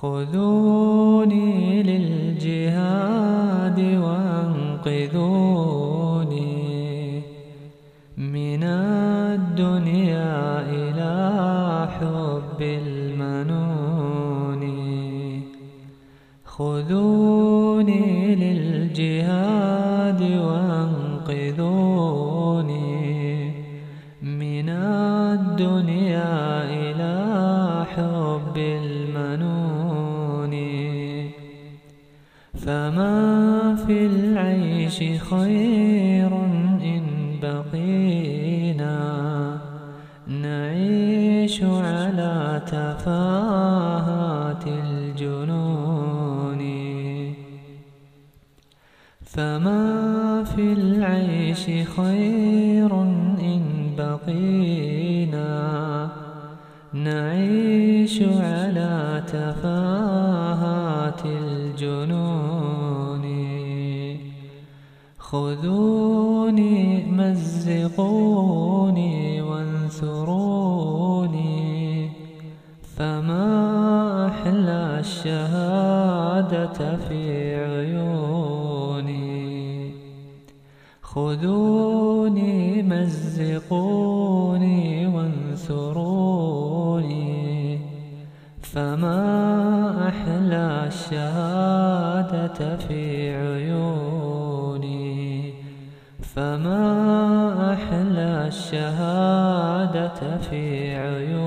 خذوني للجهاد وانقذوني من الدنيا إلى حب المنون. خذوني للجهاد وانقذوني من الدنيا إلى حب المنون. فما في العيش خير إن بقينا. نعيش على تفاهات الجنون. فما في العيش خير إن بقينا. نعيش على تفاهات الجنون. خذوني مزقوني وانثروني. فما أحلى الشهادة في عيوني؟ خذوني مزقوني. فما أحلى الشهادة في عيوني. فما أحلى الشهادة في عيوني.